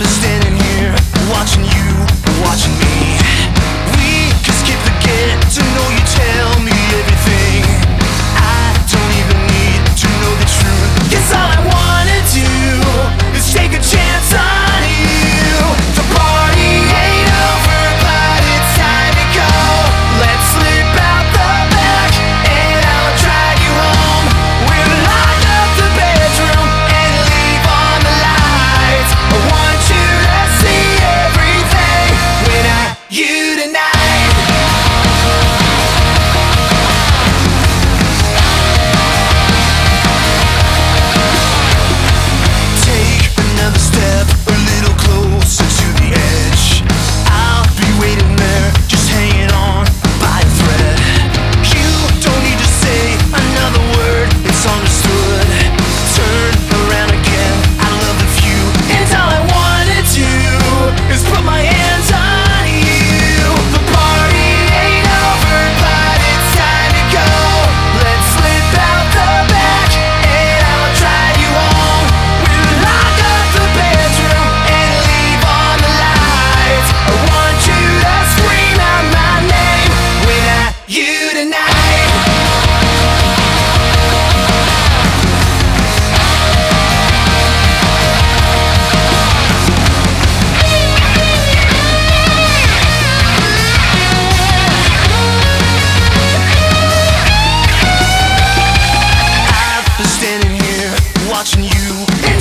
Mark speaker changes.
Speaker 1: been standing here watching you, watching me. now.